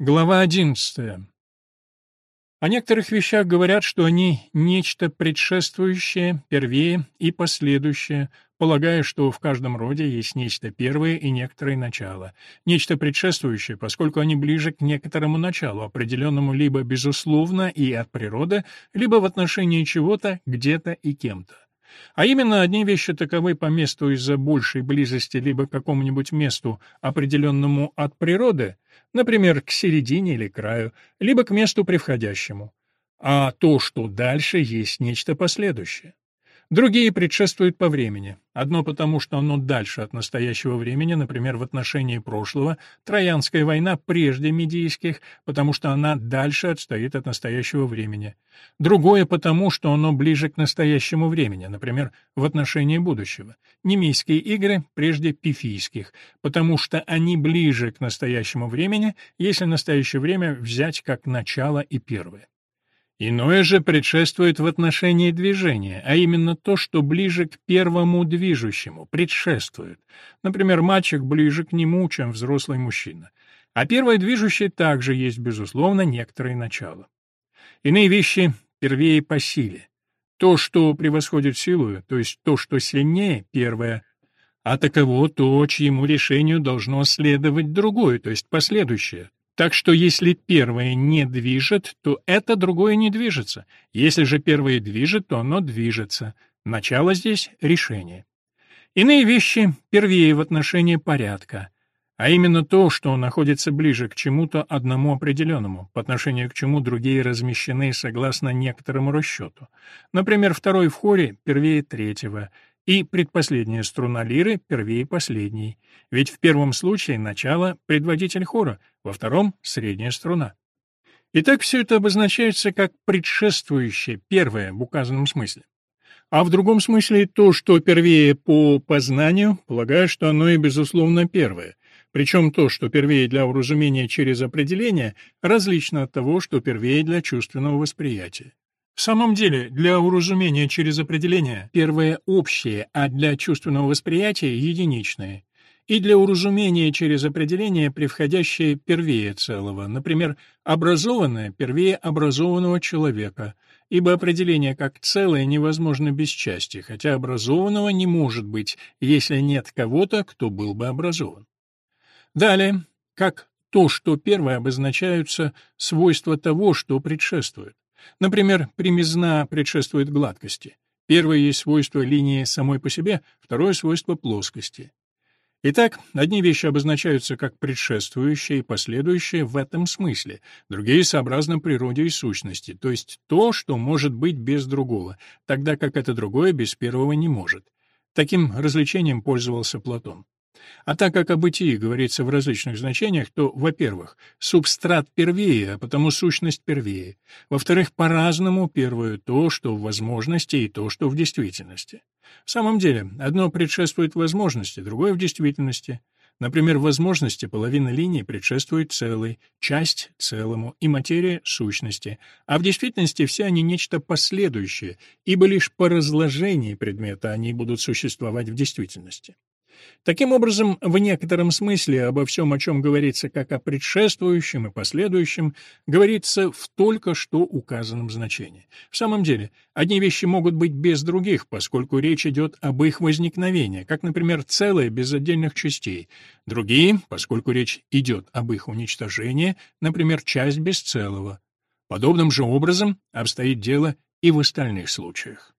Глава 11. О некоторых вещах говорят, что они нечто предшествующее, первее и последующее, полагая, что в каждом роде есть нечто первое и некоторое начало. Нечто предшествующее, поскольку они ближе к некоторому началу, определенному либо безусловно и от природы, либо в отношении чего-то, где-то и кем-то. А именно, одни вещи таковы по месту из-за большей близости либо к какому-нибудь месту, определенному от природы, например, к середине или краю, либо к месту превходящему. А то, что дальше, есть нечто последующее. Другие предшествуют по времени. Одно потому, что оно дальше от настоящего времени, например, в отношении прошлого, Троянская война прежде Медийских, потому что она дальше отстоит от настоящего времени. Другое потому, что оно ближе к настоящему времени, например, в отношении будущего. Немейские игры прежде Пифийских, потому что они ближе к настоящему времени, если настоящее время взять как начало и первое. Иное же предшествует в отношении движения, а именно то, что ближе к первому движущему, предшествует. Например, мальчик ближе к нему, чем взрослый мужчина. А первое движущее также есть, безусловно, некоторое начало. Иные вещи первее по силе. То, что превосходит силу, то есть то, что сильнее, первое, а таково то, чьему решению должно следовать другое, то есть последующее, так что если первое не движет, то это другое не движется. Если же первое движет, то оно движется. Начало здесь — решение. Иные вещи первее в отношении порядка, а именно то, что находится ближе к чему-то одному определенному, по отношению к чему другие размещены согласно некоторому расчету. Например, второй в хоре первее третьего, и предпоследняя струна лиры первее последней, ведь в первом случае начало — предводитель хора, во втором — средняя струна. Итак, все это обозначается как предшествующее, первое в указанном смысле. А в другом смысле то, что первее по познанию, полагаю, что оно и безусловно первое, причем то, что первее для уразумения через определение, различно от того, что первее для чувственного восприятия. В самом деле, для уразумения через определение первое общее, а для чувственного восприятия единичное. И для уразумения через определение превходящее первее целого, например, образованное первее образованного человека, ибо определение как целое невозможно без части, хотя образованного не может быть, если нет кого-то, кто был бы образован. Далее, как то, что первое обозначаются свойства того, что предшествует. Например, примизна предшествует гладкости. Первое есть свойство линии самой по себе, второе — свойство плоскости. Итак, одни вещи обозначаются как предшествующие и последующие в этом смысле, другие — сообразно природе и сущности, то есть то, что может быть без другого, тогда как это другое без первого не может. Таким развлечением пользовался Платон. А так как о бытии говорится в различных значениях, то, во-первых, субстрат первее, а потому сущность первее. Во-вторых, по-разному первое то, что в возможности, и то, что в действительности. В самом деле, одно предшествует возможности, другое в действительности. Например, в возможности половина линии предшествует целой, часть — целому и материя — сущности, а в действительности все они нечто последующее, ибо лишь по разложении предмета они будут существовать в действительности. Таким образом, в некотором смысле обо всем, о чем говорится как о предшествующем и последующем, говорится в только что указанном значении. В самом деле, одни вещи могут быть без других, поскольку речь идет об их возникновении, как, например, целое без отдельных частей. Другие, поскольку речь идет об их уничтожении, например, часть без целого. Подобным же образом обстоит дело и в остальных случаях.